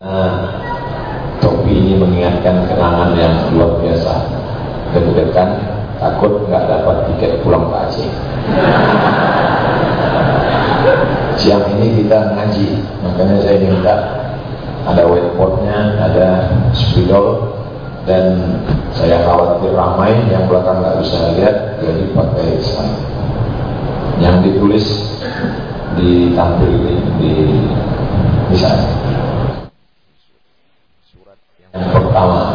Nah, topi ini mengingatkan kenangan yang luar biasa. Deg-degan, takut nggak dapat tiket pulang ke Aceh. Siang ini kita ngaji, makanya saya minta ada whiteboardnya, ada spidol, dan saya khawatir ramai yang belakang nggak bisa lihat, jadi pakai slide. Yang ditulis ditampil di, di, di sana. Yang pertama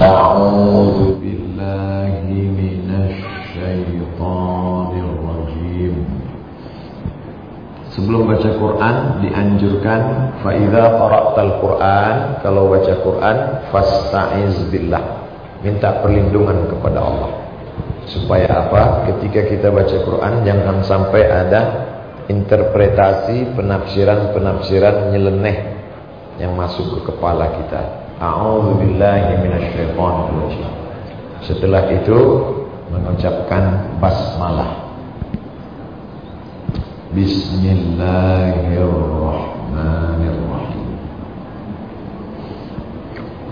A'udzu billahi minasyaitonir rajim. Sebelum baca Quran dianjurkan fa idza qara'tal Quran kalau baca Quran fasta'iz billah. Minta perlindungan kepada Allah. Supaya apa? Ketika kita baca Quran jangan sampai ada interpretasi penafsiran-penafsiran nyeleneh yang masuk ke kepala kita. A'udzubillahi minasyaitonirrajim. Setelah itu mengucapkan basmalah. Bismillahirrahmanirrahim.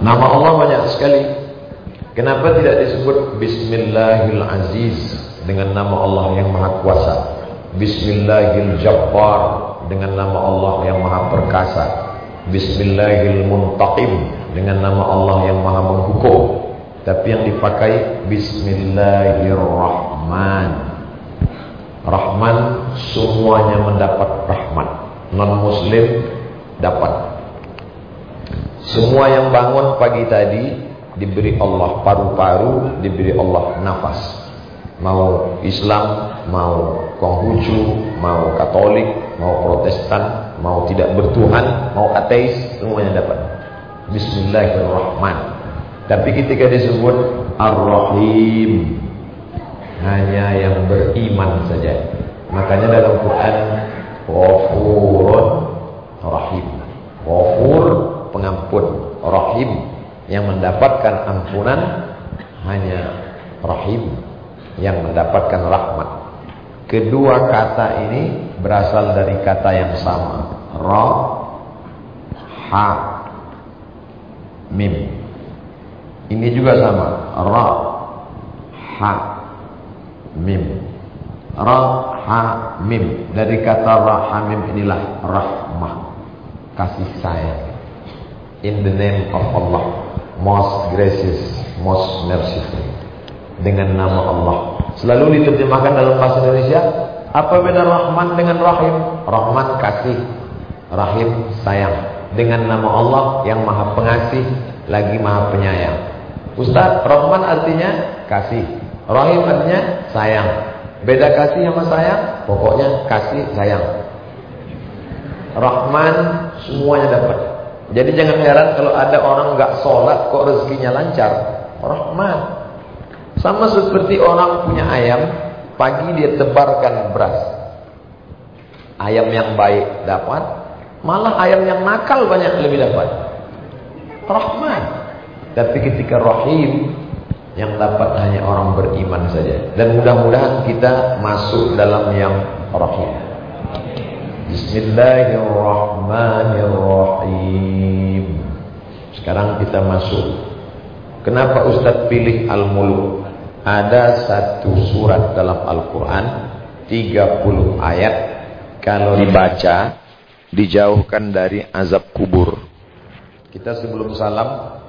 Nama Allah banyak sekali. Kenapa tidak disebut Bismillahil Aziz dengan nama Allah yang Maha Kuasa? Bismillahil Jabbar dengan nama Allah yang Maha Perkasa. Bismillahirrahmanirrahim dengan nama Allah yang Maha Menghukum. Tapi yang dipakai Bismillahirrahman. Rahman semuanya mendapat rahmat. Non muslim dapat. Semua yang bangun pagi tadi diberi Allah paru-paru, diberi Allah nafas. Mau Islam, mau Konghucu, mau Katolik, mau Protestan, mau tidak bertuhan, mau ateis, semuanya dapat. Bismillahirrahmanirrahim. Tapi ketika disebut Ar-Rahim, hanya yang beriman saja. Makanya dalam Quran Ghafurun Rahim. Ghafur pengampun, Rahim yang mendapatkan ampunan hanya Rahim yang mendapatkan rahmat. Kedua kata ini berasal dari kata yang sama. Ra, ha, mim. Ini juga sama. Ra, ha, mim. Ra, ha, mim. Dari kata ra, ha, mim inilah rahmah. Kasih sayang. In the name of Allah. Most gracious, most merciful. Dengan nama Allah. Selalu diterjemahkan dalam bahasa Indonesia. Apa beda Rahman dengan Rahim? Rahman kasih. Rahim sayang. Dengan nama Allah yang maha pengasih. Lagi maha penyayang. Ustaz, Rahman artinya kasih. Rahim artinya sayang. Beda kasih sama sayang? Pokoknya kasih sayang. Rahman semuanya dapat. Jadi jangan heran kalau ada orang nggak sholat kok rezekinya lancar. Rahman. Sama seperti orang punya ayam, pagi dia tebarkan beras. Ayam yang baik dapat, malah ayam yang nakal banyak lebih dapat. Rahman. Tapi ketika Rahim yang dapat hanya orang beriman saja. Dan mudah-mudahan kita masuk dalam yang Rahim. Bismillahirrahmanirrahim. Sekarang kita masuk. Kenapa Ustadz pilih Al-Muluk? Ada satu surat dalam Al-Quran 30 ayat. Kalau dibaca Dijauhkan dari azab kubur. Kita sebelum salam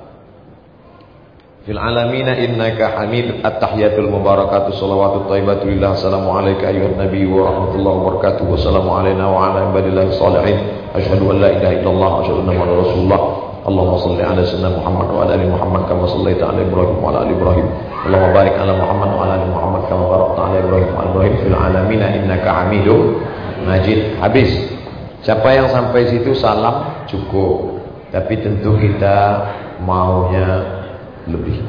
Fil alamina innaka hamid At-tahiyatul mubarakatuh Salawatu taibatu lillah Assalamualaikum ayuhan nabi wa rahmatullahi wa barakatuh Wassalamu alaina wa ala ibadillahi salihin Ashadu an la ilaha illallah Ashadu anna rasulullah Muhammad wa ala ali Muhammad kama sallaita ala Ibrahim wa ala ali Ibrahim. Allahumma barik ala Muhammad wa ala ali Muhammad kama barakta ala Ibrahim wa ala Ibrahim fil alamin innaka Hamidum Majid. Habis. Siapa yang sampai situ salam cukup. Tapi tentu kita maunya lebih.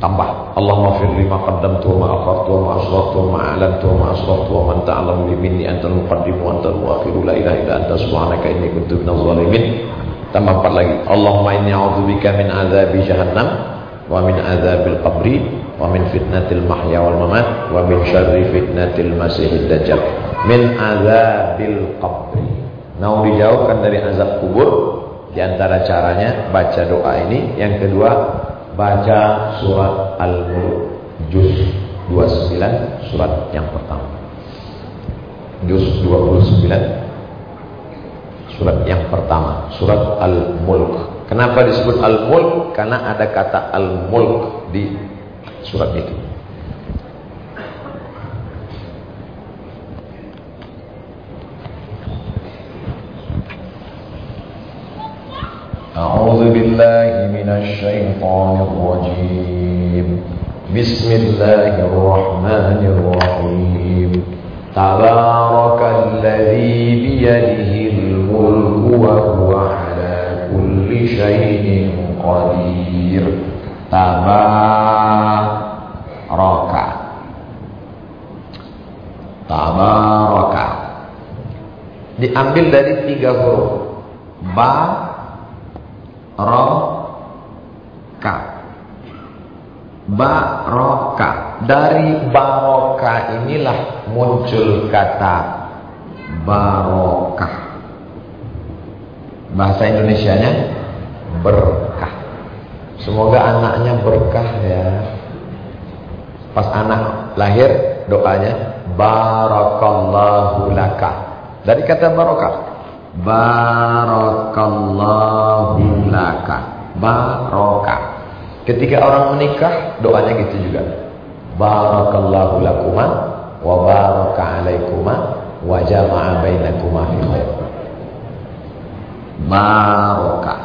Tambah. Allahumma fir lima qaddamtu wa akhartu wa ma asraftu wa a'lantu wa ma asraftu wa man ta'lamu li minni antal muqaddim wa antal muakhiru la ilaha illa anta subhanaka inni kuntu minadh dhalimin. Tambah empat lagi. Allahumma inni a'udzubika min azabi jahannam wa min azabil qabri wa min fitnatil mahya wal mamat wa min syarri fitnatil masiihid dajjal. Min azabil qabri. mau dijauhkan dari azab kubur di antara caranya baca doa ini yang kedua baca surat al-mulk juz 29 surat yang pertama juz 29 surat yang pertama surat al-mulk kenapa disebut al-mulk karena ada kata al-mulk di surat itu أعوذ بالله من الشيطان الرجيم بسم الله الرحمن الرحيم تبارك الذي بيده الملك وهو على كل شيء قدير تبارك تبارك diambil dari tiga huruf ba Baroka Baroka Dari baroka inilah muncul kata barokah Bahasa Indonesianya berkah Semoga anaknya berkah ya Pas anak lahir doanya Barakallahu laka Dari kata barokah Barakallahu laka. Barokah. Ketika orang menikah, doanya gitu juga. Barakallahu lakuma wa baraka alaikuma wa jama'a bainakuma khair. Barokah.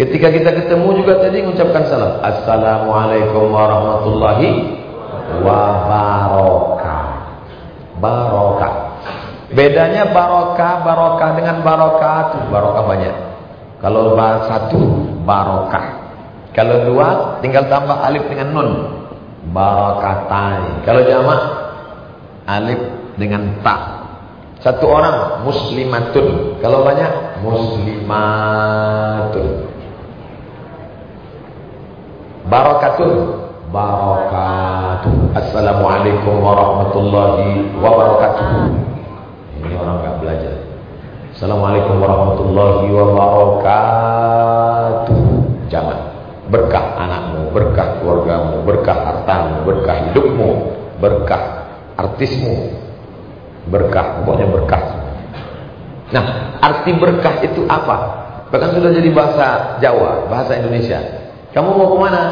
Ketika kita ketemu juga tadi mengucapkan salam. Assalamualaikum warahmatullahi wabarakatuh. Barokah. Bedanya barokah, barokah dengan barokah itu barokah banyak. Kalau satu barokah. Kalau dua tinggal tambah alif dengan nun. Barokatai. Kalau jamak alif dengan ta. Satu orang muslimatun. Kalau banyak muslimatun. Barokatun. Barokatuh. Assalamualaikum warahmatullahi wabarakatuh. Ini orang nggak belajar. Assalamualaikum warahmatullahi wabarakatuh. Jangan. Berkah anakmu, berkah keluargamu, berkah hartamu, berkah hidupmu, berkah artismu, berkah, pokoknya berkah. Nah, arti berkah itu apa? Bahkan sudah jadi bahasa Jawa, bahasa Indonesia. Kamu mau ke mana?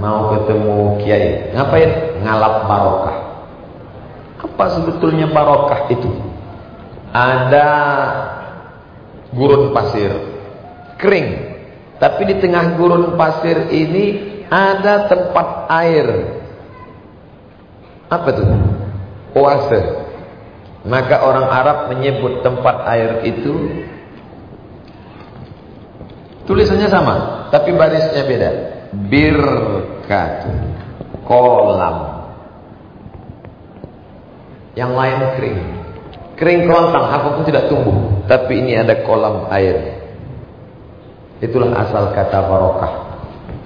Mau ketemu kiai. Ngapain? Ngalap barokah. Apa sebetulnya barokah itu? ada gurun pasir kering tapi di tengah gurun pasir ini ada tempat air apa itu oase maka orang Arab menyebut tempat air itu tulisannya sama tapi barisnya beda birkat kolam yang lain kering Kering kelontang, apa pun tidak tumbuh. Tapi ini ada kolam air. Itulah asal kata barokah.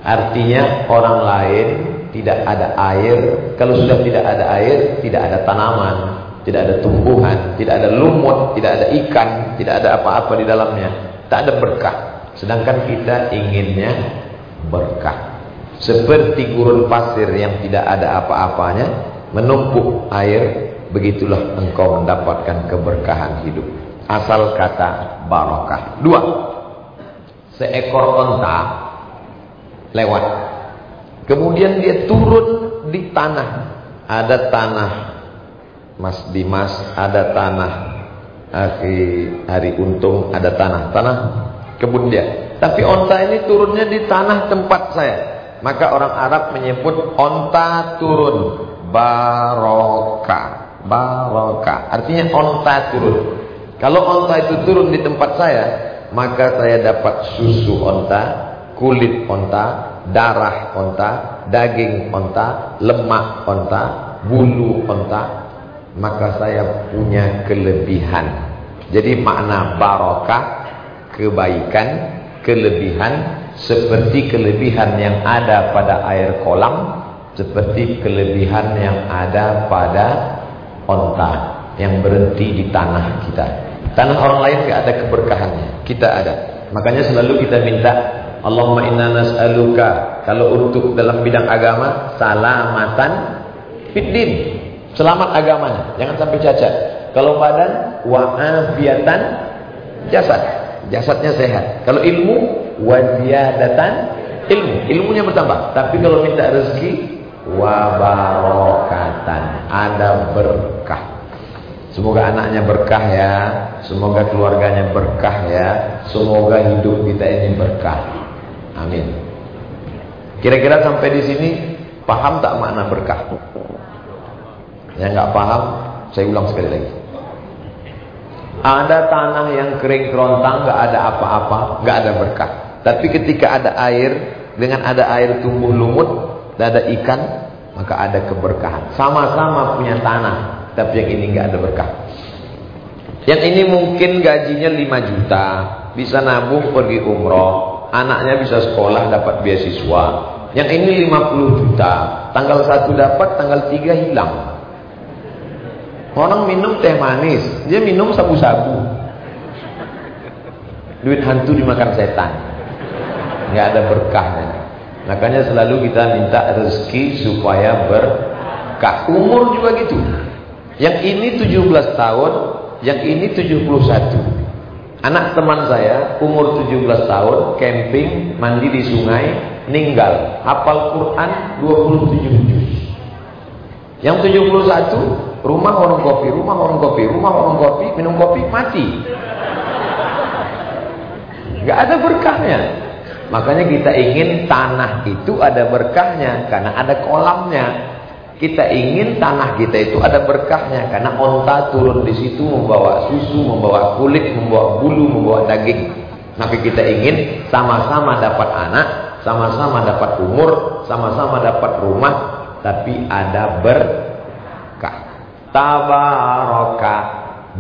Artinya orang lain tidak ada air. Kalau sudah tidak ada air, tidak ada tanaman, tidak ada tumbuhan, tidak ada lumut, tidak ada ikan, tidak ada apa-apa di dalamnya. Tak ada berkah. Sedangkan kita inginnya berkah. Seperti gurun pasir yang tidak ada apa-apanya, menumpuk air begitulah engkau mendapatkan keberkahan hidup. Asal kata barokah. Dua, seekor onta lewat. Kemudian dia turun di tanah. Ada tanah Mas Dimas, ada tanah Aki Hari Untung, ada tanah. Tanah kebun dia. Tapi onta ini turunnya di tanah tempat saya. Maka orang Arab menyebut onta turun barokah barokah. Artinya onta turun. Kalau onta itu turun di tempat saya, maka saya dapat susu onta, kulit onta, darah onta, daging onta, lemak onta, bulu onta. Maka saya punya kelebihan. Jadi makna barokah, kebaikan, kelebihan, seperti kelebihan yang ada pada air kolam, seperti kelebihan yang ada pada onta yang berhenti di tanah kita. Tanah orang lain nggak ada keberkahannya. Kita ada. Makanya selalu kita minta Allahumma inna nas'aluka kalau untuk dalam bidang agama salamatan fiddin. Selamat agamanya, jangan sampai cacat. Kalau badan wa'afiatan jasad. Jasadnya sehat. Kalau ilmu waziyadatan ilmu. Ilmunya bertambah. Tapi kalau minta rezeki wabarokatan ada berkah. Semoga anaknya berkah ya, semoga keluarganya berkah ya, semoga hidup kita ini berkah. Amin. Kira-kira sampai di sini paham tak makna berkah? Yang nggak paham, saya ulang sekali lagi. Ada tanah yang kering kerontang, nggak ada apa-apa, nggak ada berkah. Tapi ketika ada air, dengan ada air tumbuh lumut, dan ada ikan, maka ada keberkahan. Sama-sama punya tanah, tapi yang ini nggak ada berkah. Yang ini mungkin gajinya 5 juta, bisa nabung pergi umroh, anaknya bisa sekolah dapat beasiswa. Yang ini 50 juta, tanggal 1 dapat, tanggal 3 hilang. Orang minum teh manis, dia minum sabu-sabu. Duit hantu dimakan setan. Nggak ada berkahnya. Makanya selalu kita minta rezeki supaya berkah. Umur juga gitu. Yang ini 17 tahun, yang ini 71. Anak teman saya umur 17 tahun, camping, mandi di sungai, meninggal. Hafal Quran 27 juz. Yang 71, rumah warung kopi, rumah warung kopi, rumah warung kopi, minum kopi, mati. Gak ada berkahnya. Makanya kita ingin tanah itu ada berkahnya karena ada kolamnya. Kita ingin tanah kita itu ada berkahnya karena onta turun di situ membawa susu, membawa kulit, membawa bulu, membawa daging. Tapi kita ingin sama-sama dapat anak, sama-sama dapat umur, sama-sama dapat rumah, tapi ada berkah. Tabaraka,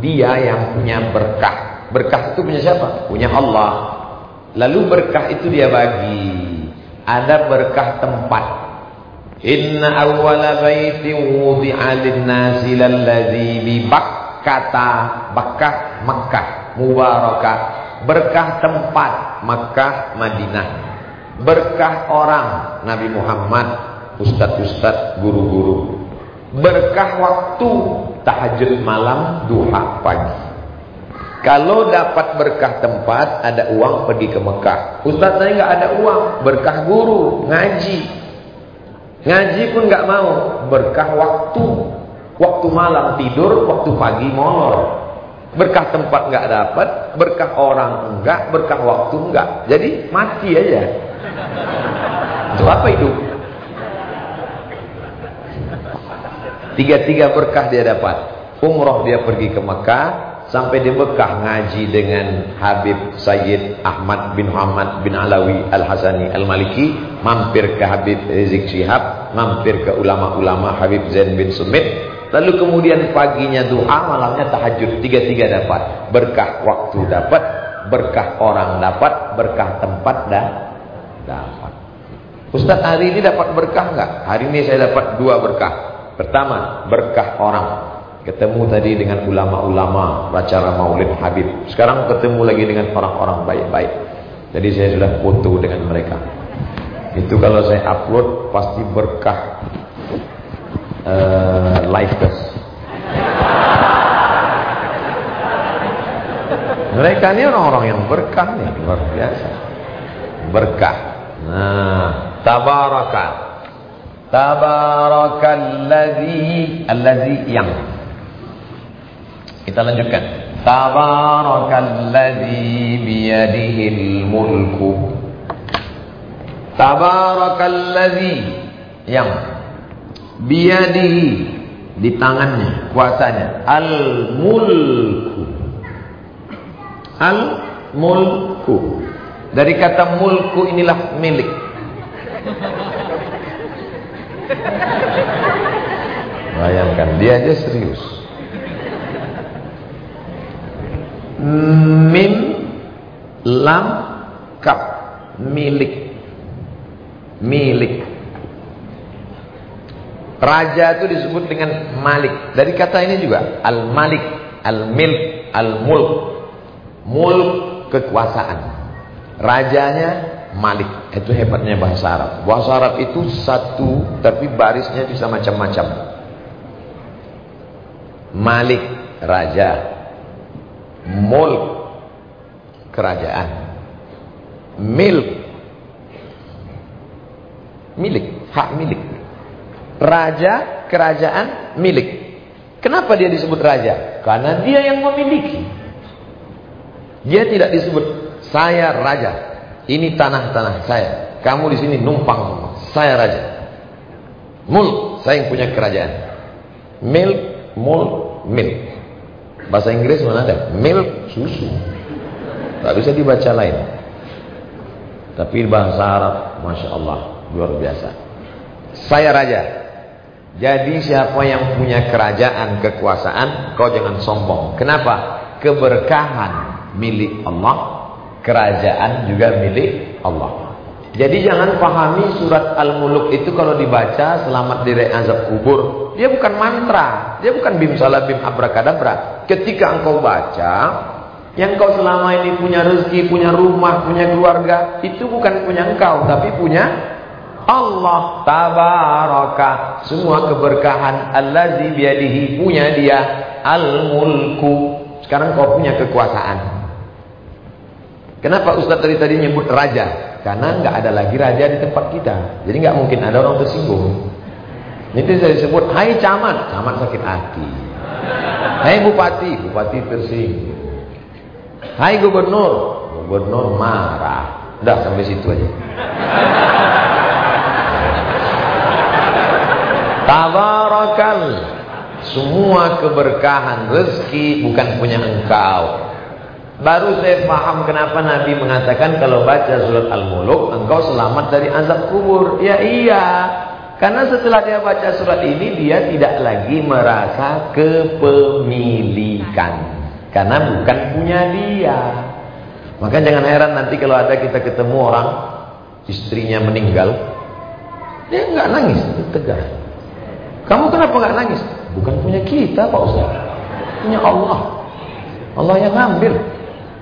dia yang punya berkah. Berkah itu punya siapa? Punya Allah. Lalu berkah itu dia bagi. Ada berkah tempat. Inna awwala baiti wudi'a lin-nasi lalladzi bi Bakkata, Bakkah Makkah, mubarakah. Berkah tempat Makkah Madinah. Berkah orang Nabi Muhammad, ustaz-ustaz, guru-guru. Berkah waktu tahajud malam, duha pagi. Kalau dapat berkah tempat, ada uang pergi ke Mekah. Ustaz saya nggak ada uang, berkah guru, ngaji. Ngaji pun nggak mau, berkah waktu. Waktu malam tidur, waktu pagi molor. Berkah tempat nggak dapat, berkah orang enggak, berkah waktu enggak. Jadi mati aja. Itu apa itu? Tiga-tiga berkah dia dapat. Umroh dia pergi ke Mekah, sampai di Mekah ngaji dengan Habib Sayyid Ahmad bin Muhammad bin Alawi Al-Hasani Al-Maliki mampir ke Habib Rizik Syihab mampir ke ulama-ulama Habib Zain bin Sumit. Lalu kemudian paginya doa malamnya tahajud. Tiga-tiga dapat. Berkah waktu dapat berkah orang dapat berkah tempat dah dapat. Ustaz hari ini dapat berkah enggak? Hari ini saya dapat dua berkah pertama berkah orang Ketemu tadi dengan ulama-ulama acara maulid Habib. Sekarang ketemu lagi dengan orang-orang baik-baik. Jadi saya sudah foto dengan mereka. Itu kalau saya upload pasti berkah uh, live test. Mereka ini orang-orang yang berkah nih, luar biasa. Berkah. Nah, tabaraka. Tabarakalladzi allazi yang kita lanjutkan. Tabarakalladzi biyadihil mulku. Tabarakalladzi yang biyadihi di tangannya kuasanya al mulku. Al mulku. Dari kata mulku inilah milik. Bayangkan dia aja serius. Mim lam kap milik milik Raja itu disebut dengan malik. Dari kata ini juga al-malik, al-milk, Al-mulk. Mulk kekuasaan. Rajanya Malik. Itu hebatnya bahasa Arab. Bahasa Arab itu satu tapi barisnya bisa macam-macam. Malik raja. Mulk kerajaan. Milk milik, hak milik. Raja, kerajaan milik. Kenapa dia disebut raja? Karena dia yang memiliki. Dia tidak disebut saya raja. Ini tanah-tanah saya. Kamu di sini numpang Saya raja. Mul, saya yang punya kerajaan. Milk, mul, milk. Bahasa Inggris mana ada? Milk, susu. Tak bisa dibaca lain. Tapi bahasa Arab, Masya Allah, luar biasa. Saya raja. Jadi siapa yang punya kerajaan, kekuasaan, kau jangan sombong. Kenapa? Keberkahan milik Allah, kerajaan juga milik Allah. Jadi jangan pahami surat Al-Muluk itu kalau dibaca selamat dari azab kubur. Dia bukan mantra, dia bukan bim salah bim abrakadabra. Ketika engkau baca, yang kau selama ini punya rezeki, punya rumah, punya keluarga, itu bukan punya engkau, tapi punya Allah tabaraka semua keberkahan allazi biadihi punya dia al-mulku sekarang kau punya kekuasaan kenapa Ustaz tadi tadi nyebut raja? Karena nggak ada lagi raja di tempat kita. Jadi nggak mungkin ada orang tersinggung. Itu saya sebut hai camat. Camat sakit hati. Hai bupati. Bupati tersinggung. Hai gubernur. Gubernur marah. Udah sampai situ aja. Tabarakal. Semua keberkahan rezeki bukan punya engkau. Baru saya paham kenapa Nabi mengatakan kalau baca surat Al-Muluk engkau selamat dari azab kubur. Ya iya. Karena setelah dia baca surat ini dia tidak lagi merasa kepemilikan. Karena bukan punya dia. Maka jangan heran nanti kalau ada kita ketemu orang istrinya meninggal, dia nggak nangis, tegar. Kamu kenapa nggak nangis? Bukan punya kita Pak Ustaz. Punya Allah. Allah yang ngambil.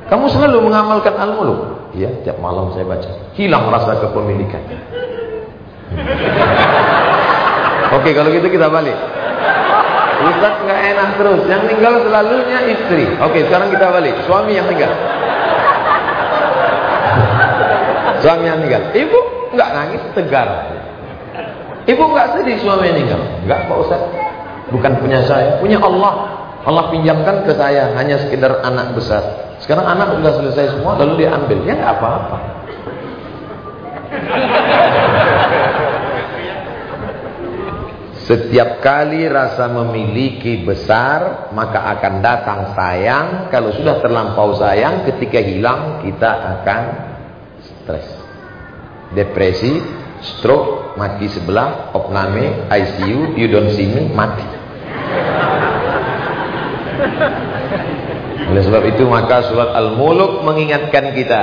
Kamu selalu mengamalkan al-muluk. Iya, tiap malam saya baca. Hilang rasa kepemilikan. Oke, kalau gitu kita balik. Ustaz nggak enak terus. Yang tinggal selalunya istri. Oke, sekarang kita balik. Suami yang tinggal. Suami yang tinggal. Ibu nggak nangis, tegar. Ibu nggak sedih suami meninggal? Enggak Pak Ustaz. Bukan punya saya, punya Allah. Allah pinjamkan ke saya hanya sekedar anak besar. Sekarang anak sudah selesai semua lalu dia ambil. Ya nggak apa-apa. Setiap kali rasa memiliki besar, maka akan datang sayang. Kalau sudah terlampau sayang, ketika hilang kita akan stres. Depresi, stroke, mati sebelah, opname, ICU, you don't see me, mati. Oleh sebab itu maka surat Al-Muluk mengingatkan kita.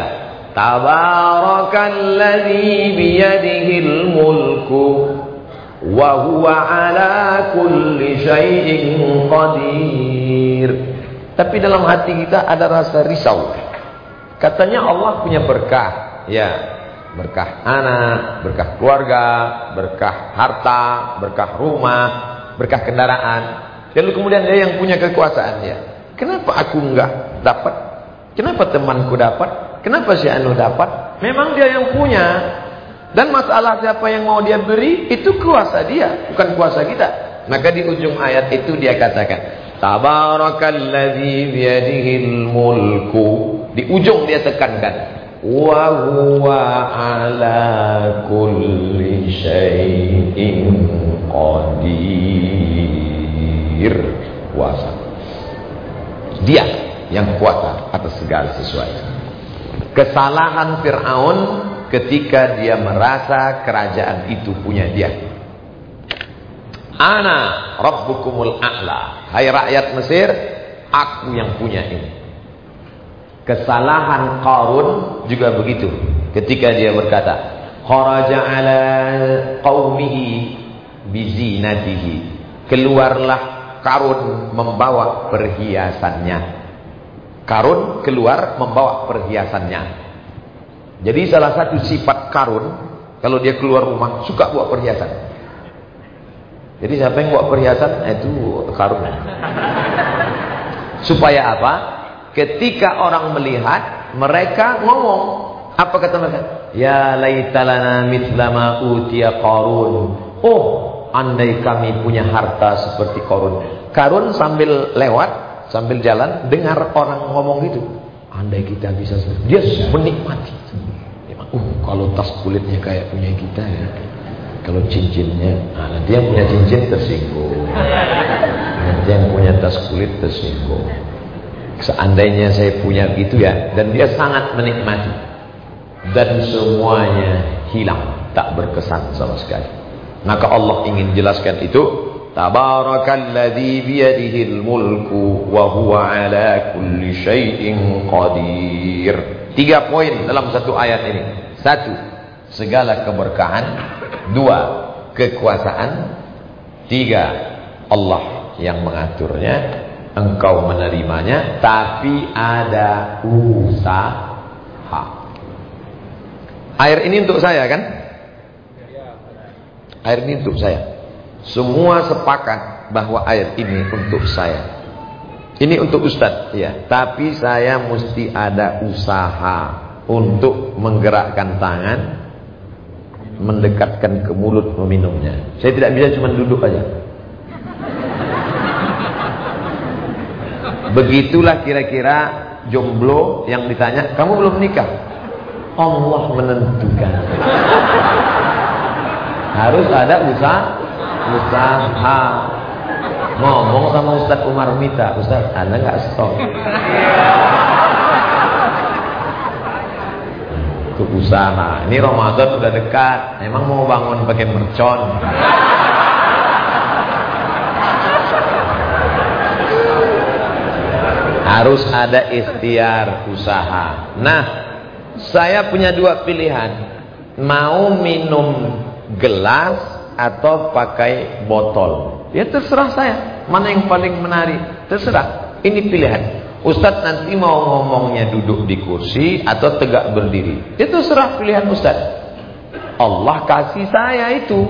Tabarakalladzi biyadihil mulku wa ala kulli syai'in qadir. Tapi dalam hati kita ada rasa risau. Katanya Allah punya berkah. Ya, berkah anak, berkah keluarga, berkah harta, berkah rumah, berkah kendaraan. Lalu kemudian dia yang punya kekuasaan ya. Kenapa aku enggak dapat? Kenapa temanku dapat? Kenapa si Anu dapat? Memang dia yang punya. Dan masalah siapa yang mau dia beri itu kuasa dia, bukan kuasa kita. Maka di ujung ayat itu dia katakan, Tabarakalladzi biyadihil mulku. Di ujung dia tekankan, wa huwa ala kulli syai'in qadir kuasa dia yang kuasa atas segala sesuatu kesalahan Fir'aun ketika dia merasa kerajaan itu punya dia ana rabbukumul a'la hai rakyat Mesir aku yang punya ini Kesalahan Qarun juga begitu. Ketika dia berkata, "Kharaja ala qaumihi bizinatihi." Keluarlah Qarun membawa perhiasannya. Karun keluar membawa perhiasannya. Jadi salah satu sifat Karun kalau dia keluar rumah suka bawa perhiasan. Jadi siapa yang bawa perhiasan nah, itu Karun. Supaya apa? Ketika orang melihat, mereka ngomong. Apa kata mereka? Ya laitalana mitlama utia Karun. Oh, andai kami punya harta seperti Karun. Karun sambil lewat sambil jalan dengar orang ngomong gitu. Andai kita bisa dia menikmati. Uh kalau tas kulitnya kayak punya kita ya. Kalau cincinnya nah, nanti yang punya cincin tersinggung. Nanti yang punya tas kulit tersinggung. Seandainya saya punya gitu ya dan dia sangat menikmati. Dan semuanya hilang tak berkesan sama sekali maka Allah ingin jelaskan itu Tabarakalladzi biyadihil mulku wa huwa ala kulli syai'in qadir. Tiga poin dalam satu ayat ini. Satu, segala keberkahan. Dua, kekuasaan. Tiga, Allah yang mengaturnya. Engkau menerimanya, tapi ada usaha. Air ini untuk saya kan? Air ini untuk saya. Semua sepakat bahwa ayat ini untuk saya. Ini untuk Ustadz, ya. Tapi saya mesti ada usaha untuk menggerakkan tangan, mendekatkan ke mulut meminumnya. Saya tidak bisa cuma duduk aja. Begitulah kira-kira jomblo yang ditanya, kamu belum nikah? Allah menentukan. Harus ada usaha usaha. Ngomong sama Ustadz Umar Mita Ustadz anda nggak stop itu usaha. Ini Ramadan udah dekat. Emang mau bangun pakai mercon? Harus ada ikhtiar usaha. Nah saya punya dua pilihan. Mau minum gelas atau pakai botol. Ya terserah saya. Mana yang paling menarik? Terserah. Ini pilihan. Ustadz nanti mau ngomongnya duduk di kursi atau tegak berdiri. Itu terserah pilihan Ustadz. Allah kasih saya itu.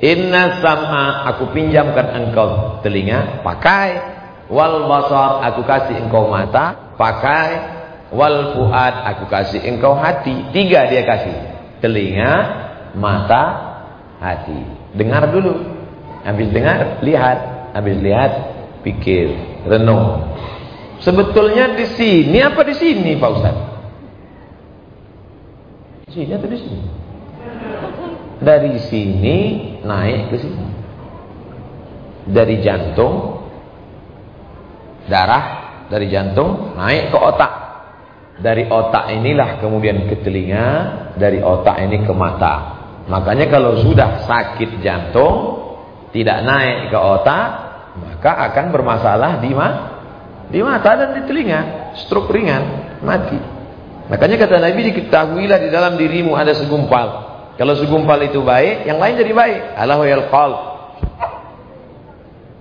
Inna sama aku pinjamkan engkau telinga, pakai. Wal basar aku kasih engkau mata, pakai. Wal fuad aku kasih engkau hati. Tiga dia kasih. Telinga, mata, hati. Dengar dulu. Habis dengar, lihat. Habis lihat, pikir, renung. Sebetulnya di sini apa di sini, Pak Ustaz? Di sini atau di sini? Dari sini naik ke sini. Dari jantung darah dari jantung naik ke otak. Dari otak inilah kemudian ke telinga, dari otak ini ke mata. Makanya kalau sudah sakit jantung tidak naik ke otak, maka akan bermasalah di ma di mata dan di telinga, stroke ringan, mati. Makanya kata Nabi diketahuilah di dalam dirimu ada segumpal. Kalau segumpal itu baik, yang lain jadi baik. Allahu yalqal.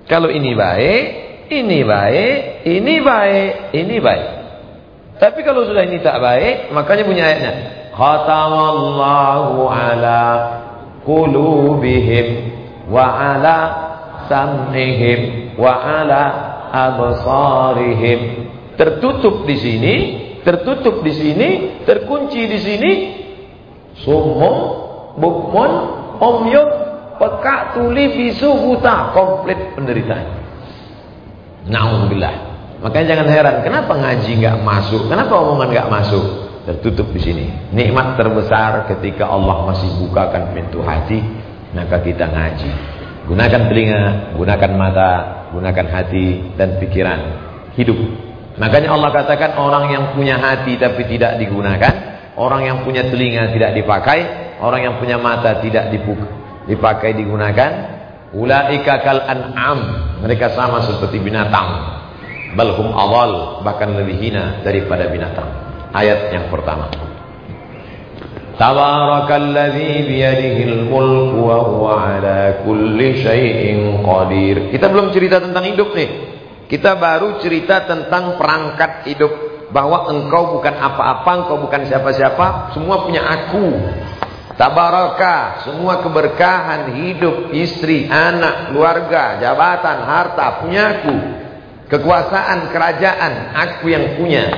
Kalau ini baik, ini baik, ini baik, ini baik. Tapi kalau sudah ini tak baik, makanya punya ayatnya ala qulubihim wa ala sam'ihim wa ala absarihim tertutup di sini tertutup di sini terkunci di sini. Sumum bukmun omyum peka tuli bisu buta komplit penderitaan naudzubillah. Makanya jangan heran kenapa ngaji nggak masuk? Kenapa omongan nggak masuk tertutup di sini. Nikmat terbesar ketika Allah masih bukakan pintu hati, maka kita ngaji. Gunakan telinga, gunakan mata, gunakan hati dan pikiran. Hidup. Makanya Allah katakan orang yang punya hati tapi tidak digunakan, orang yang punya telinga tidak dipakai, orang yang punya mata tidak dipakai digunakan, ulaika kal an'am. Mereka sama seperti binatang. Balhum awal bahkan lebih hina daripada binatang ayat yang pertama. Tabarakalladzi biyadihil mulku wa huwa ala kulli syai'in qadir. Kita belum cerita tentang hidup nih. Kita baru cerita tentang perangkat hidup bahwa engkau bukan apa-apa, engkau bukan siapa-siapa, semua punya aku. Tabaraka, semua keberkahan hidup, istri, anak, keluarga, jabatan, harta punya aku. Kekuasaan kerajaan aku yang punya.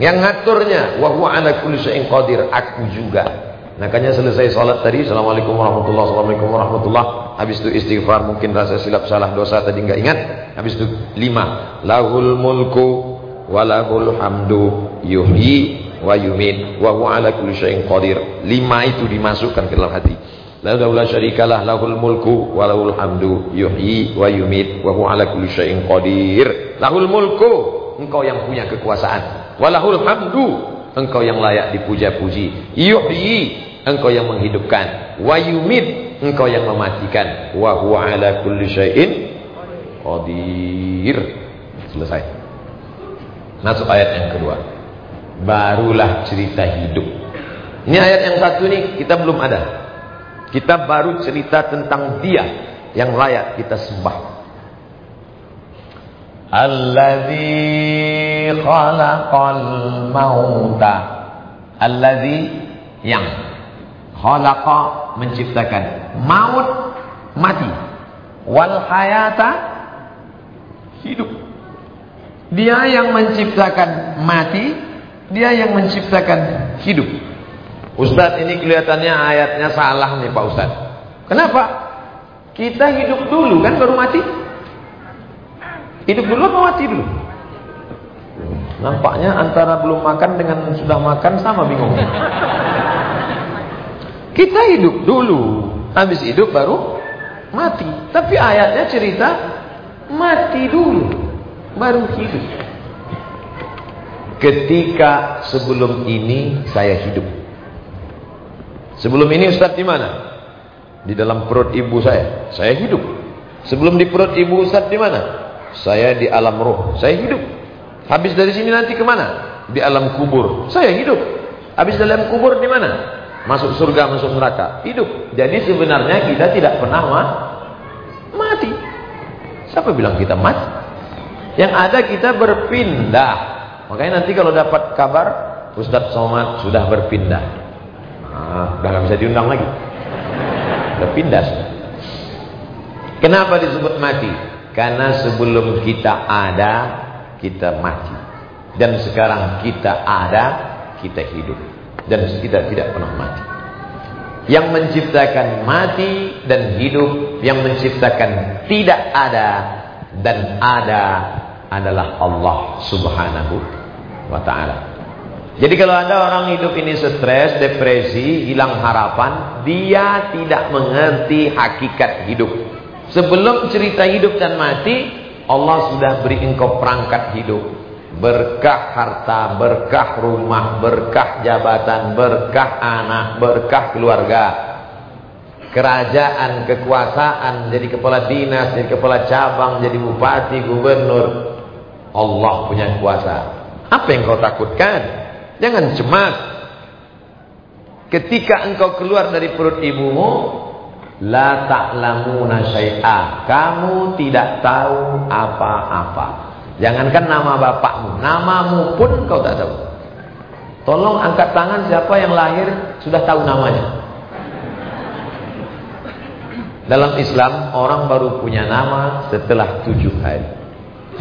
Yang ngaturnya wa huwa ala kulli syai'in qadir, aku juga. Makanya selesai salat tadi, Assalamualaikum warahmatullahi Assalamualaikum warahmatullahi Habis itu istighfar, mungkin rasa silap salah dosa tadi enggak ingat. Habis itu lima. Lahul mulku walahul hamdu yuhyi wa yumit wa huwa ala kulli syai'in qadir. Lima itu dimasukkan ke dalam hati. La ilaha syarikalah lahul mulku wa lahul hamdu yuhyi wa yumit wa huwa ala kulli syai'in qadir. Lahul mulku, engkau yang punya kekuasaan. Walahul hamdu, engkau yang layak dipuja-puji. Yuhyi, engkau yang menghidupkan. Wa yumit, engkau yang mematikan. Wa huwa ala kulli syai'in qadir. Selesai. Masuk ayat yang kedua. Barulah cerita hidup. Ini ayat yang satu nih kita belum ada. Kita baru cerita tentang dia yang layak kita sembah. Alladzi khalaqal mauta. Alladzi yang khalaqa menciptakan maut mati wal hayata hidup dia yang menciptakan mati, dia yang menciptakan hidup. Ustadz ini kelihatannya ayatnya salah nih Pak Ustadz. Kenapa? Kita hidup dulu kan baru mati. Hidup dulu atau mati dulu? Nampaknya antara belum makan dengan sudah makan sama bingung. Kita hidup dulu, habis hidup baru mati. Tapi ayatnya cerita mati dulu baru hidup. Ketika sebelum ini saya hidup. Sebelum ini Ustaz di mana? Di dalam perut ibu saya. Saya hidup. Sebelum di perut ibu Ustaz di mana? Saya di alam roh. Saya hidup. Habis dari sini nanti ke mana? Di alam kubur. Saya hidup. Habis dalam kubur di mana? Masuk surga, masuk neraka. Hidup. Jadi sebenarnya kita tidak pernah mati. Siapa bilang kita mati? Yang ada kita berpindah. Makanya nanti kalau dapat kabar Ustadz Somad sudah berpindah. Nah, udah nggak bisa diundang lagi. Sudah pindah. Kenapa disebut mati? Karena sebelum kita ada, kita mati. Dan sekarang kita ada, kita hidup. Dan kita tidak pernah mati. Yang menciptakan mati dan hidup, yang menciptakan tidak ada dan ada adalah Allah Subhanahu wa taala. Jadi kalau ada orang hidup ini stres, depresi, hilang harapan, dia tidak mengerti hakikat hidup. Sebelum cerita hidup dan mati, Allah sudah beri engkau perangkat hidup. Berkah harta, berkah rumah, berkah jabatan, berkah anak, berkah keluarga. Kerajaan, kekuasaan, jadi kepala dinas, jadi kepala cabang, jadi bupati, gubernur, Allah punya kuasa. Apa yang kau takutkan? Jangan cemas. Ketika engkau keluar dari perut ibumu, la ta'lamuna syai'a. Kamu tidak tahu apa-apa. Jangankan nama bapakmu, namamu pun kau tak tahu. Tolong angkat tangan siapa yang lahir sudah tahu namanya. Dalam Islam orang baru punya nama setelah tujuh hari.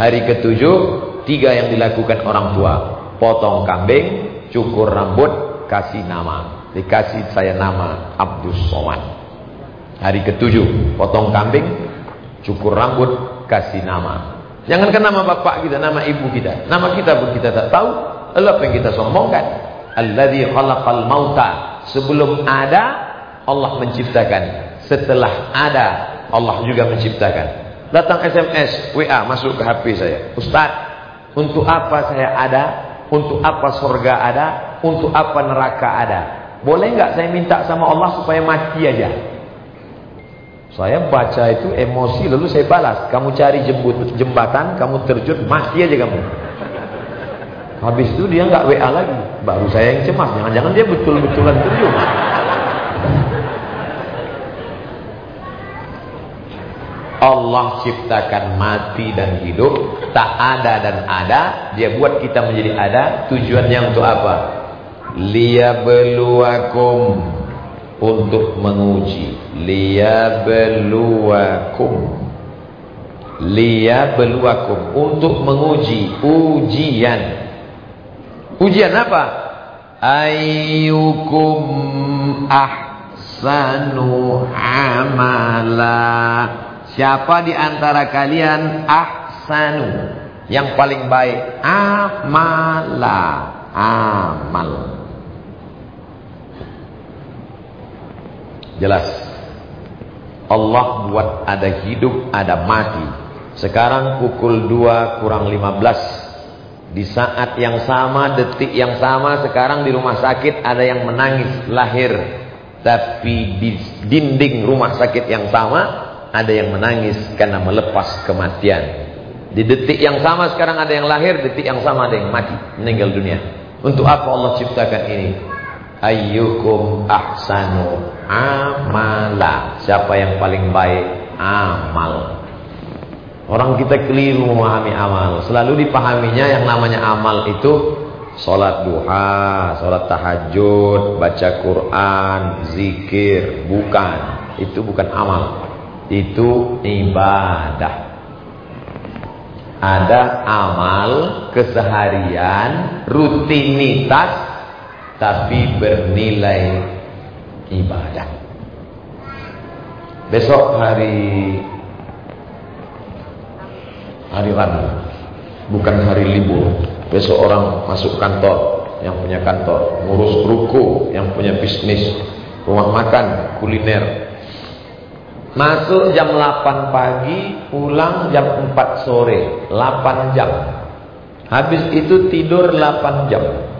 Hari ketujuh, tiga yang dilakukan orang tua. Potong kambing, cukur rambut, kasih nama. Dikasih saya nama Abdus Somad. Hari ketujuh, potong kambing, cukur rambut, kasih nama. Jangankan nama bapak kita, nama ibu kita. Nama kita pun kita tak tahu. Allah yang kita sombongkan. Alladhi khalaqal mauta. Sebelum ada, Allah menciptakan. Setelah ada, Allah juga menciptakan. Datang SMS, WA masuk ke HP saya. Ustaz, untuk apa saya ada? Untuk apa surga ada? Untuk apa neraka ada? Boleh nggak saya minta sama Allah supaya mati aja? Saya baca itu emosi lalu saya balas. Kamu cari jembut, jembatan, kamu terjun, mati aja kamu. Habis itu dia nggak WA lagi. Baru saya yang cemas. Jangan-jangan dia betul-betulan terjun. Allah ciptakan mati dan hidup, tak ada dan ada, dia buat kita menjadi ada, tujuannya untuk apa? Liyabluwakum untuk menguji. Liyabluwakum. Liyabluwakum untuk menguji, ujian. Ujian apa? Ayyukum ahsanu amala. Siapa di antara kalian ahsanu yang paling baik amala amal. Jelas. Allah buat ada hidup, ada mati. Sekarang pukul 2 kurang 15. Di saat yang sama, detik yang sama, sekarang di rumah sakit ada yang menangis lahir. Tapi di dinding rumah sakit yang sama ada yang menangis karena melepas kematian. Di detik yang sama sekarang ada yang lahir, detik yang sama ada yang mati, meninggal dunia. Untuk apa Allah ciptakan ini? Ayyukum ahsanu amala. Siapa yang paling baik amal. Orang kita keliru memahami amal. Selalu dipahaminya yang namanya amal itu Salat duha, salat tahajud, baca Quran, zikir, bukan. Itu bukan amal itu ibadah. Ada amal keseharian, rutinitas tapi bernilai ibadah. Besok hari hari Rabu, bukan hari libur. Besok orang masuk kantor, yang punya kantor, ngurus ruko, yang punya bisnis, rumah makan, kuliner, Masuk jam 8 pagi, pulang jam 4 sore, 8 jam. Habis itu tidur 8 jam.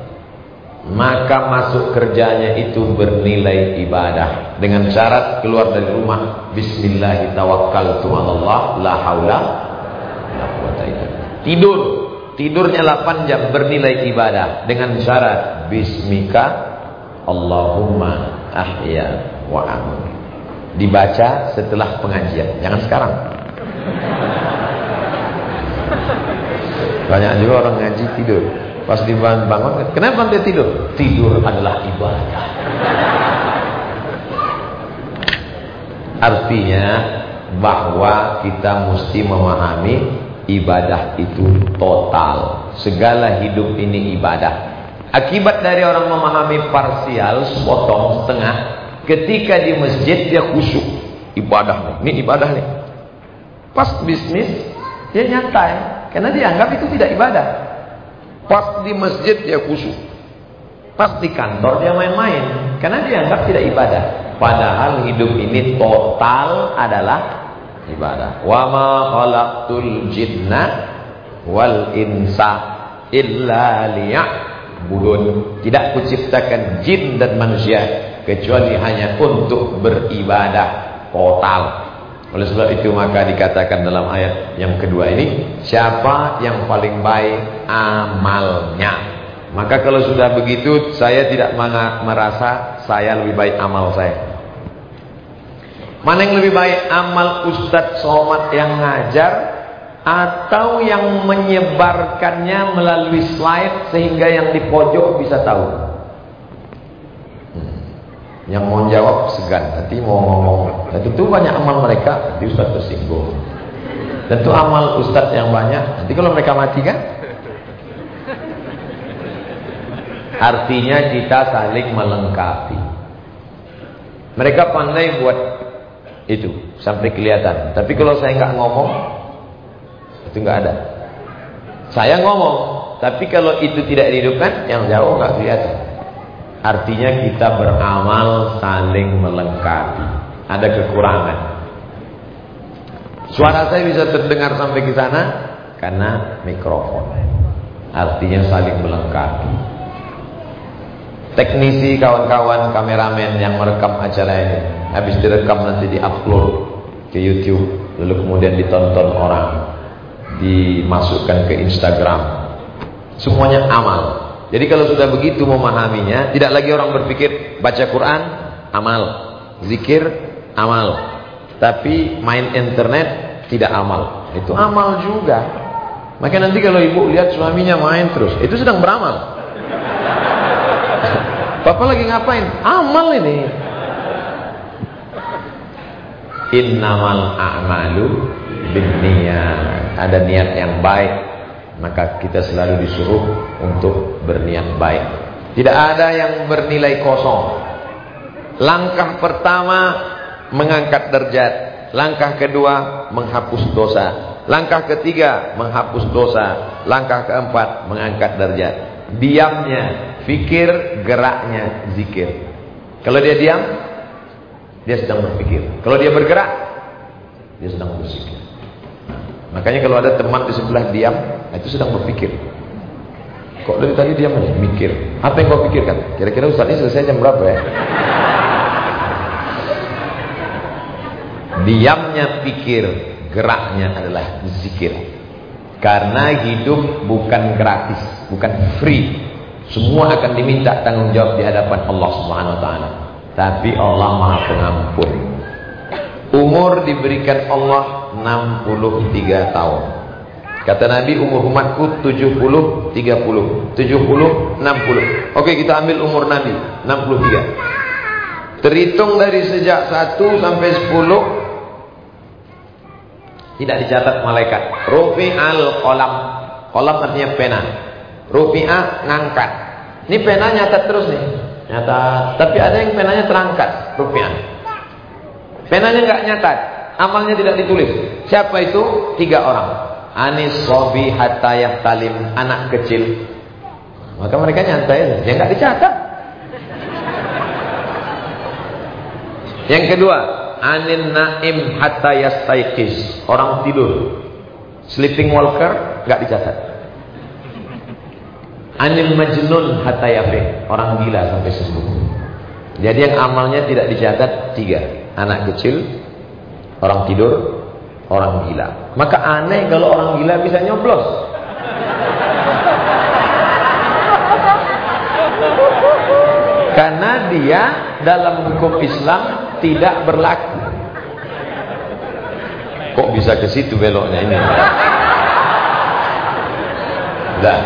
Maka masuk kerjanya itu bernilai ibadah dengan syarat keluar dari rumah bismillahirrahmanirrahim Tidur, tidurnya 8 jam bernilai ibadah dengan syarat bismika Allahumma ahya wa amin dibaca setelah pengajian. Jangan sekarang. Banyak juga orang ngaji tidur. Pas dibangun bangun, kenapa dia tidur? Tidur adalah ibadah. Artinya bahwa kita mesti memahami ibadah itu total. Segala hidup ini ibadah. Akibat dari orang memahami parsial, sepotong, setengah, Ketika di masjid dia khusyuk ibadah nih. Ini ibadah nih. Pas bisnis dia nyantai karena dia anggap itu tidak ibadah. Pas di masjid dia khusyuk. Pas di kantor dia main-main karena dia anggap tidak ibadah. Padahal hidup ini total adalah ibadah. Wa ma khalaqtul jinna wal insa illa liya'budun. Tidak kuciptakan jin dan manusia kecuali hanya untuk beribadah total. Oleh sebab itu maka dikatakan dalam ayat yang kedua ini, siapa yang paling baik amalnya. Maka kalau sudah begitu, saya tidak merasa saya lebih baik amal saya. Mana yang lebih baik amal Ustadz Somad yang ngajar atau yang menyebarkannya melalui slide sehingga yang di pojok bisa tahu? Yang mau jawab segan, nanti mau ngomong. Dan tentu banyak amal mereka, nanti Ustaz tersinggung. Tentu amal Ustaz yang banyak, nanti kalau mereka mati kan? Artinya kita saling melengkapi. Mereka pandai buat itu sampai kelihatan. Tapi kalau saya nggak ngomong, itu nggak ada. Saya ngomong, tapi kalau itu tidak dihidupkan, yang jauh nggak kelihatan. Artinya kita beramal saling melengkapi. Ada kekurangan. Suara saya bisa terdengar sampai ke sana karena mikrofon. Artinya saling melengkapi. Teknisi, kawan-kawan, kameramen yang merekam acara ini, habis direkam nanti diupload ke YouTube, lalu kemudian ditonton orang, dimasukkan ke Instagram. Semuanya amal. Jadi kalau sudah begitu memahaminya, tidak lagi orang berpikir baca Quran, amal, zikir, amal. Tapi main internet, tidak amal. Itu amal juga. Maka nanti kalau ibu lihat suaminya main terus, itu sedang beramal. Papa lagi ngapain? Amal ini. Innamal a'malu binniyat. Ada niat yang baik, maka kita selalu disuruh untuk berniat baik. Tidak ada yang bernilai kosong. Langkah pertama mengangkat derajat, langkah kedua menghapus dosa, langkah ketiga menghapus dosa, langkah keempat mengangkat derajat. Diamnya fikir, geraknya zikir. Kalau dia diam, dia sedang berpikir. Kalau dia bergerak, dia sedang berzikir. Makanya kalau ada teman di sebelah diam, itu sedang berpikir. Kok dari tadi diam aja mikir? Apa yang kau pikirkan? Kira-kira Ustaz ini selesai jam berapa ya? Diamnya pikir, geraknya adalah zikir. Karena hidup bukan gratis, bukan free. Semua akan diminta tanggung jawab di hadapan Allah Subhanahu wa taala. Tapi Allah Maha Pengampun. Umur diberikan Allah 63 tahun. Kata Nabi umur umatku 70 30, 70 60. Oke, kita ambil umur Nabi 63. Terhitung dari sejak 1 sampai 10 tidak dicatat malaikat. Rufi al kolam. Kolam artinya pena. Rufi'ah ngangkat. Ini pena nyatat terus nih. Nyata. Tapi ada yang penanya terangkat. Rufi'ah. Penanya nggak nyatat. Amalnya tidak ditulis. Siapa itu? Tiga orang. Anis sobi hatta talim anak kecil. Maka mereka nyantai, ya nggak dicatat. Yang kedua, anin naim hatta yastaiqis. Orang tidur. Sleeping walker nggak dicatat. Anil majnun hatta yafe. Orang gila sampai sembuh. Jadi yang amalnya tidak dicatat tiga. Anak kecil, orang tidur, orang gila. Maka aneh kalau orang gila bisa nyoblos. Karena dia dalam hukum Islam tidak berlaku. Kok bisa ke situ beloknya ini? Nah,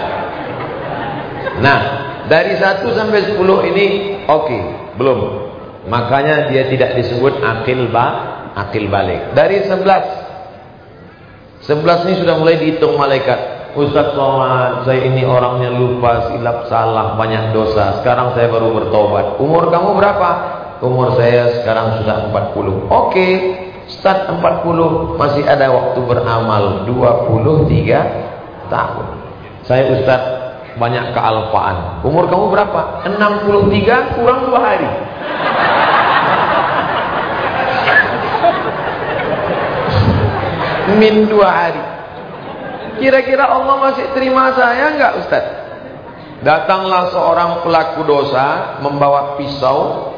nah dari 1 sampai 10 ini oke, okay, belum. Makanya dia tidak disebut akil ba, akil balik. Dari 11 11 ini sudah mulai dihitung malaikat. Ustaz Somad, saya ini orangnya lupa, silap salah, banyak dosa. Sekarang saya baru bertobat. Umur kamu berapa? Umur saya sekarang sudah 40. Oke, okay. start 40, masih ada waktu beramal 23 tahun. Saya Ustaz banyak kealpaan. Umur kamu berapa? 63 kurang 2 hari. Min 2 hari. Kira-kira Allah masih terima saya enggak Ustaz? Datanglah seorang pelaku dosa membawa pisau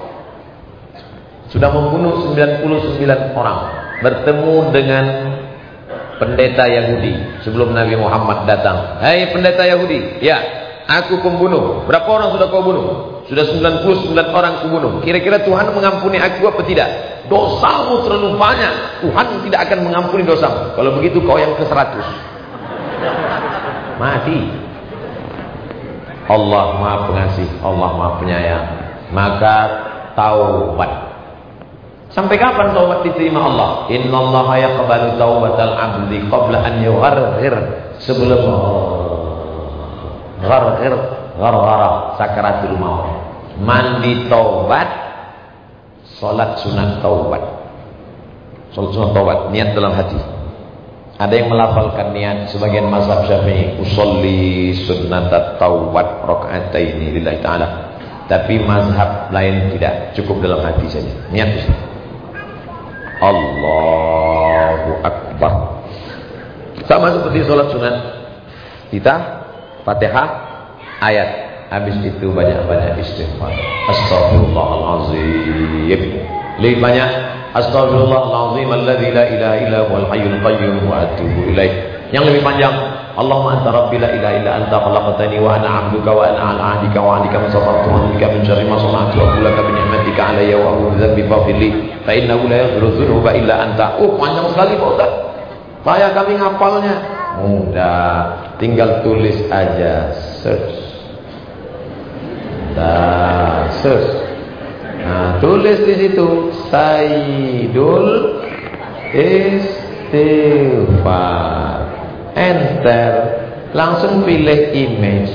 sudah membunuh 99 orang bertemu dengan pendeta Yahudi sebelum Nabi Muhammad datang. Hai hey, pendeta Yahudi, ya, aku pembunuh. Berapa orang sudah kau bunuh? Sudah 99 orang kubunuh. Kira-kira Tuhan mengampuni aku apa tidak? Dosamu terlalu banyak. Tuhan tidak akan mengampuni dosamu. Kalau begitu kau yang ke 100 mati. Allah Maha Pengasih, Allah Maha Penyayang. Maka taubat. Sampai kapan taubat diterima Allah? Innallaha yaqbalu taubatal 'abdi qabla an yugharghir. Sebelum gharghir, gharghara sakaratul maut. Mandi taubat, salat sunat taubat. Salat sunat taubat, niat dalam hati. Ada yang melafalkan niat sebagian mazhab Syafi'i, usolli sunnatat taubat rakaataini lillahi taala. Tapi mazhab lain tidak, cukup dalam hati saja. Niat itu. Allahu akbar. Sama seperti sholat sunat. Kita Fatihah ayat. Habis itu banyak-banyak istighfar. Astagfirullahalazim. Lebih banyak Astaghfirullahalazim alladzi la ilaha illa huwal hayyul qayyum wa atubu ilaih. Yang lebih panjang, Allahumma anta rabbi la ilaha illa anta khalaqtani wa ana 'abduka wa ana 'ala 'ahdika wa 'ahdika ma safartu bika min syarri ma sana'tu wa aqulu laka bi ni'matika 'alayya wa a'udzu dzambi faghfir li fa innahu la yaghfiru dzunuba illa anta. Oh, panjang sekali Pak Ustaz. Payah kami ngapalnya. Mudah, tinggal tulis aja, search. Search. Nah, tulis di situ Saidul Istighfar. Enter, langsung pilih image.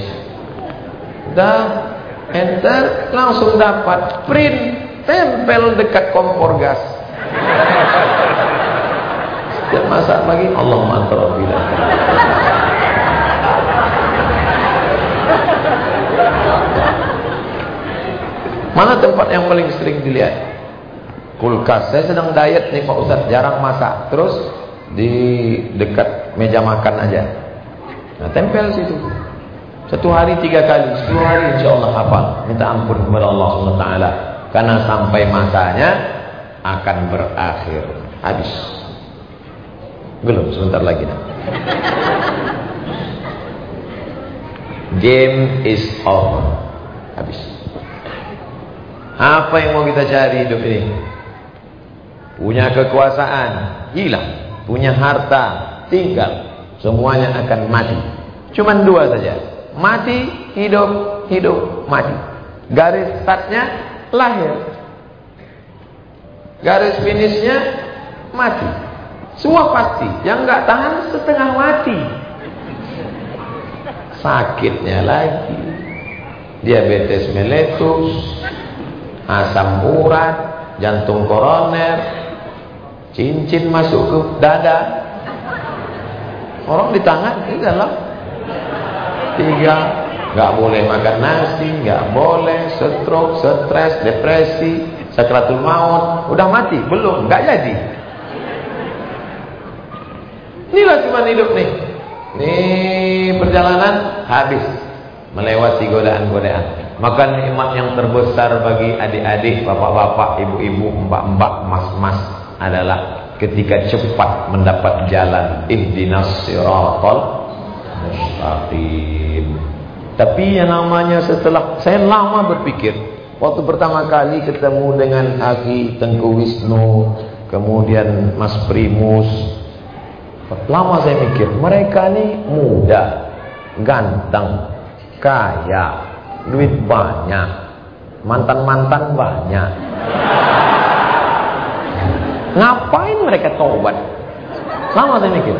Dah, enter, langsung dapat print, tempel dekat kompor gas. Setiap masak pagi, Allah antara Mana tempat yang paling sering dilihat? Kulkas. Saya sedang diet nih Pak Ustaz, jarang masak. Terus di dekat meja makan aja. Nah, tempel situ. Satu hari tiga kali, sepuluh hari insya Allah hafal. Minta ampun kepada Allah SWT. Karena sampai masanya akan berakhir. Habis. Belum, sebentar lagi. Nah. Game is over. Habis. Apa yang mau kita cari hidup ini? Punya kekuasaan, hilang. Punya harta, tinggal. Semuanya akan mati. Cuman dua saja. Mati, hidup, hidup, mati. Garis startnya lahir. Garis finishnya mati. Semua pasti. Yang nggak tahan setengah mati. Sakitnya lagi. Diabetes meletus, asam urat, jantung koroner, cincin masuk ke dada. Orang di tangan di dalam tiga nggak boleh makan nasi, nggak boleh stroke, stres, depresi, sakratul maut, udah mati belum, nggak jadi. Inilah cuma hidup nih. Nih perjalanan habis melewati godaan-godaan. Maka nikmat yang terbesar bagi adik-adik, bapak-bapak, ibu-ibu, mbak-mbak, mas-mas adalah ketika cepat mendapat jalan. Ihdinas siratal mustaqim. Tapi yang namanya setelah saya lama berpikir. Waktu pertama kali ketemu dengan Aki Tengku Wisnu, kemudian Mas Primus, lama saya mikir mereka ini muda, ganteng, kaya, duit banyak, mantan-mantan banyak. Ngapain mereka tobat? Lama saya mikir.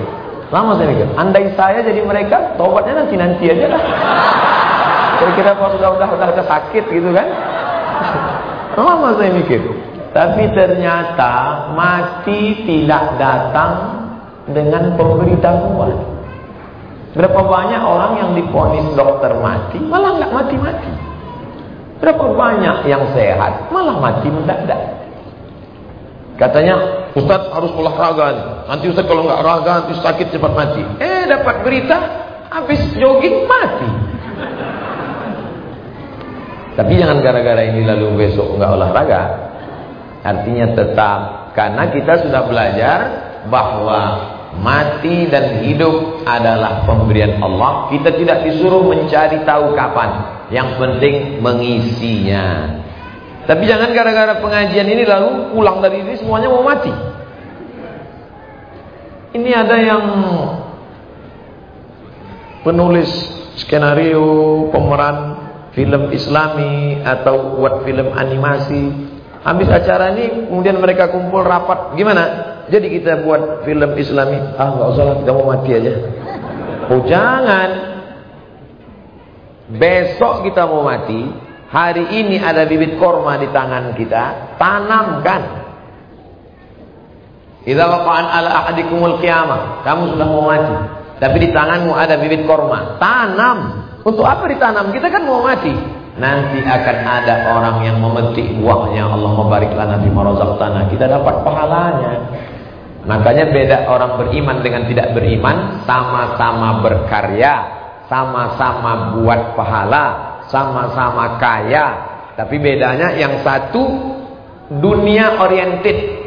Lama saya mikir. Andai saya jadi mereka, tobatnya nanti-nanti aja lah. Kira-kira kalau sudah udah udah, udah sakit gitu kan? Lama saya mikir. Tapi ternyata mati tidak datang dengan pemberitahuan. Berapa banyak orang yang diponis dokter mati, malah nggak mati-mati. Berapa banyak yang sehat, malah mati mendadak. Katanya, Ustadz harus olahraga. Nanti Ustadz kalau nggak olahraga, nanti sakit cepat mati. Eh, dapat berita, habis jogging mati. Tapi jangan gara-gara ini lalu besok nggak olahraga. Artinya tetap, karena kita sudah belajar bahwa mati dan hidup adalah pemberian Allah. Kita tidak disuruh mencari tahu kapan. Yang penting mengisinya. Tapi jangan gara-gara pengajian ini lalu pulang dari ini semuanya mau mati. Ini ada yang penulis skenario, pemeran film islami atau buat film animasi. Habis acara ini kemudian mereka kumpul rapat. Gimana? Jadi kita buat film islami. Ah nggak usah lah, kita mau mati aja. Oh jangan. Besok kita mau mati. Hari ini ada bibit korma di tangan kita. Tanamkan. Idza waqa'an ala ahadikumul qiyamah. Kamu sudah mau mati. Tapi di tanganmu ada bibit korma. Tanam. Untuk apa ditanam? Kita kan mau mati. Nanti akan ada orang yang memetik buahnya. Allah membarik lana bima tanah. Kita dapat pahalanya. Makanya beda orang beriman dengan tidak beriman, sama-sama berkarya, sama-sama buat pahala, sama-sama kaya. Tapi bedanya yang satu dunia oriented.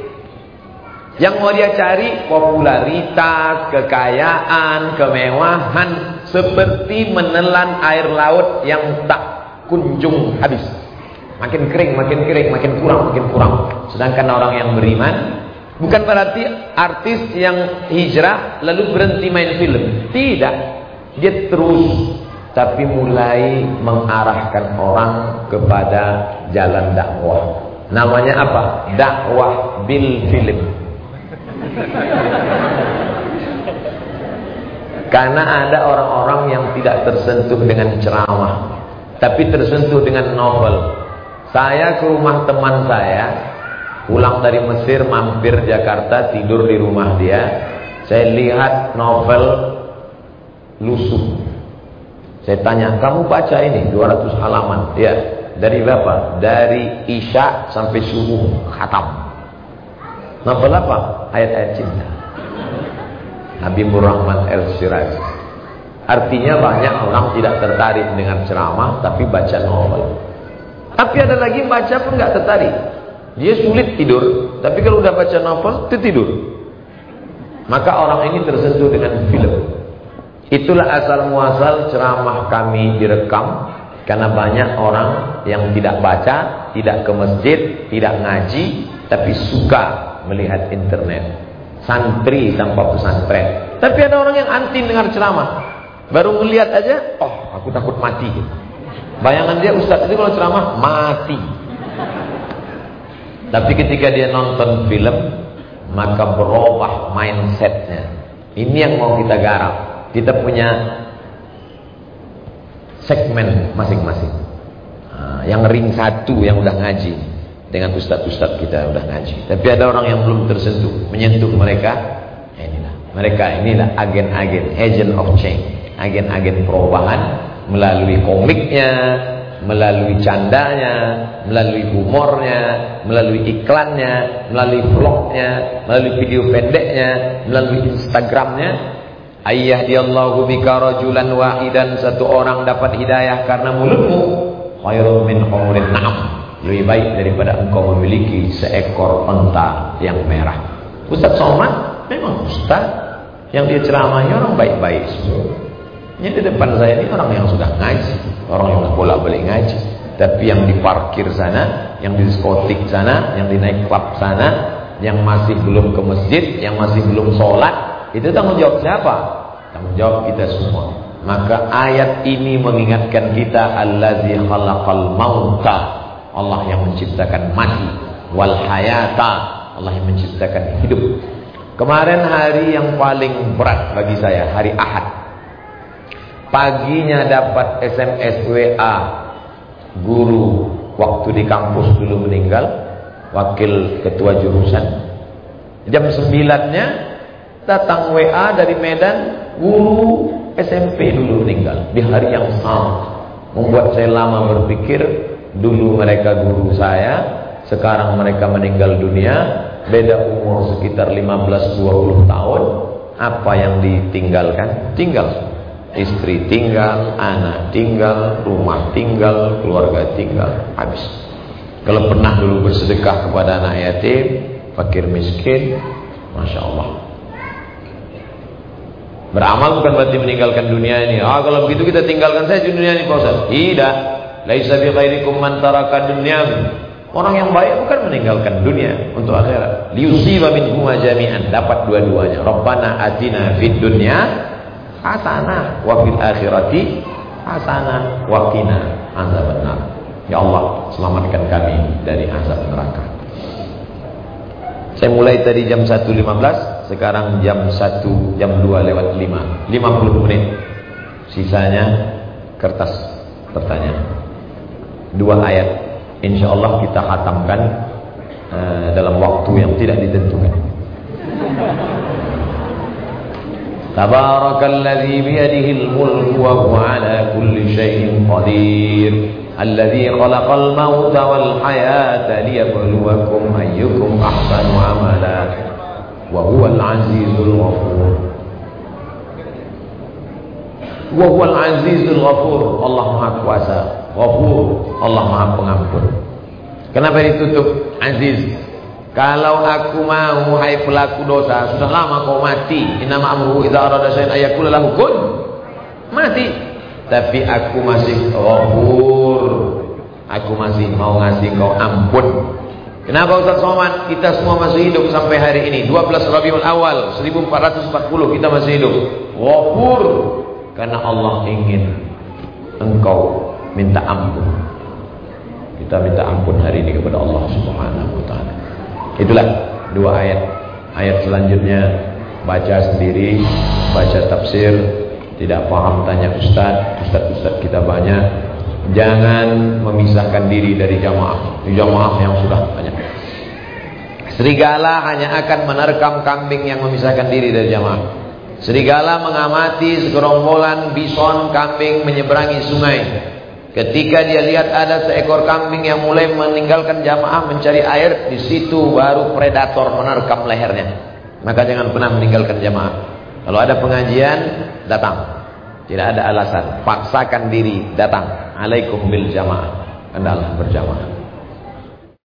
Yang mau dia cari popularitas, kekayaan, kemewahan seperti menelan air laut yang tak kunjung habis. Makin kering, makin kering, makin kurang, makin kurang. Sedangkan orang yang beriman Bukan berarti artis yang hijrah lalu berhenti main film. Tidak. Dia terus tapi mulai mengarahkan orang kepada jalan dakwah. Namanya apa? Dakwah bil film. Karena ada orang-orang yang tidak tersentuh dengan ceramah, tapi tersentuh dengan novel. Saya ke rumah teman saya, pulang dari Mesir, mampir Jakarta, tidur di rumah dia. Saya lihat novel lusuh. Saya tanya, kamu baca ini 200 halaman? Ya. Dari berapa? Dari Isya sampai subuh khatam. Novel apa? Ayat-ayat cinta. Habibur Rahman El Siraj. Artinya banyak orang tidak tertarik dengan ceramah tapi baca novel. Tapi ada lagi baca pun nggak tertarik. Dia sulit tidur, tapi kalau udah baca novel itu tidur. Maka orang ini tersentuh dengan film. Itulah asal muasal ceramah kami direkam karena banyak orang yang tidak baca, tidak ke masjid, tidak ngaji, tapi suka melihat internet santri tanpa pesantren. Tapi ada orang yang anti dengar ceramah. Baru melihat aja, oh aku takut mati. Bayangan dia Ustaz itu kalau ceramah mati. Tapi ketika dia nonton film, maka berubah mindsetnya. Ini yang mau kita garap. Kita punya segmen masing-masing. Nah, yang ring satu yang udah ngaji dengan ustadz-ustadz kita udah ngaji. Tapi ada orang yang belum tersentuh, menyentuh mereka. Ya inilah, mereka inilah agen-agen, agent of change, agen-agen perubahan melalui komiknya, melalui candanya, melalui humornya, melalui iklannya, melalui vlognya, melalui video pendeknya, melalui Instagramnya. Ayah diallahu bika rajulan wahidan satu orang dapat hidayah karena mulutmu khairun min umurin na'am lebih baik daripada engkau memiliki seekor unta yang merah. Ustaz Somad memang ustaz yang dia ceramahnya orang baik-baik. Ini di depan saya ini orang yang sudah ngaji, orang yang bolak-balik ngaji. Tapi yang di parkir sana, yang di diskotik sana, yang di naik klub sana, yang masih belum ke masjid, yang masih belum sholat, itu tanggung jawab siapa? Tanggung jawab kita semua. Maka ayat ini mengingatkan kita allazi khalaqal mauta Allah yang menciptakan mati wal hayata Allah yang menciptakan hidup kemarin hari yang paling berat bagi saya hari Ahad paginya dapat SMS WA guru waktu di kampus dulu meninggal wakil ketua jurusan jam 9 nya datang WA dari Medan guru SMP dulu meninggal di hari yang sama membuat saya lama berpikir Dulu mereka guru saya, sekarang mereka meninggal dunia, beda umur sekitar 15-20 tahun. Apa yang ditinggalkan? Tinggal. Istri tinggal, anak tinggal, rumah tinggal, keluarga tinggal, habis. Kalau pernah dulu bersedekah kepada anak yatim, fakir miskin, Masya Allah. Beramal bukan berarti meninggalkan dunia ini. Ah kalau begitu kita tinggalkan saja dunia ini Pak Tidak. Laisa bi khairikum man taraka dunyahu. Orang yang baik bukan meninggalkan dunia untuk akhirat. Liusiba minhuma jami'an, dapat dua-duanya. Rabbana atina fid dunya hasanah wa fil akhirati hasanah wa qina azabannar. Ya Allah, selamatkan kami dari azab neraka. Saya mulai tadi jam 1.15, sekarang jam 1, jam 2 lewat 5. 50 menit. Sisanya kertas pertanyaan dua ayat insya Allah kita khatamkan uh, dalam waktu yang tidak ditentukan Tabarakalladzi biyadihi al-mulku wa huwa ala kulli syai'in qadir alladzi khalaqal mauta wal hayata liyabluwakum ayyukum ahsanu amala wa huwal azizul ghafur wa huwal azizul ghafur Allah Maha Kuasa. Ghafur, Allah Maha Pengampun. Kenapa ditutup? Aziz? Kalau aku mau hai pelaku dosa, sudah lama kau mati. Inama amruhu idza arada syai'an ayakula lahu kun. Mati. Tapi aku masih ghafur. Aku masih mau ngasih kau ampun. Kenapa Ustaz Somad? Kita semua masih hidup sampai hari ini. 12 Rabiul Awal 1440 kita masih hidup. Wafur karena Allah ingin engkau minta ampun. Kita minta ampun hari ini kepada Allah Subhanahu wa taala. Itulah dua ayat. Ayat selanjutnya baca sendiri, baca tafsir, tidak paham tanya ustaz, ustaz-ustaz kita banyak Jangan memisahkan diri dari jamaah. Jamaah yang sudah banyak. Serigala hanya akan menerkam kambing yang memisahkan diri dari jamaah. Serigala mengamati segerombolan bison kambing menyeberangi sungai. Ketika dia lihat ada seekor kambing yang mulai meninggalkan jamaah mencari air, di situ baru predator menerkam lehernya. Maka jangan pernah meninggalkan jamaah. Kalau ada pengajian, datang. Tidak ada alasan. Paksakan diri datang. Alaikum bil jamaah. Hendaklah berjamaah.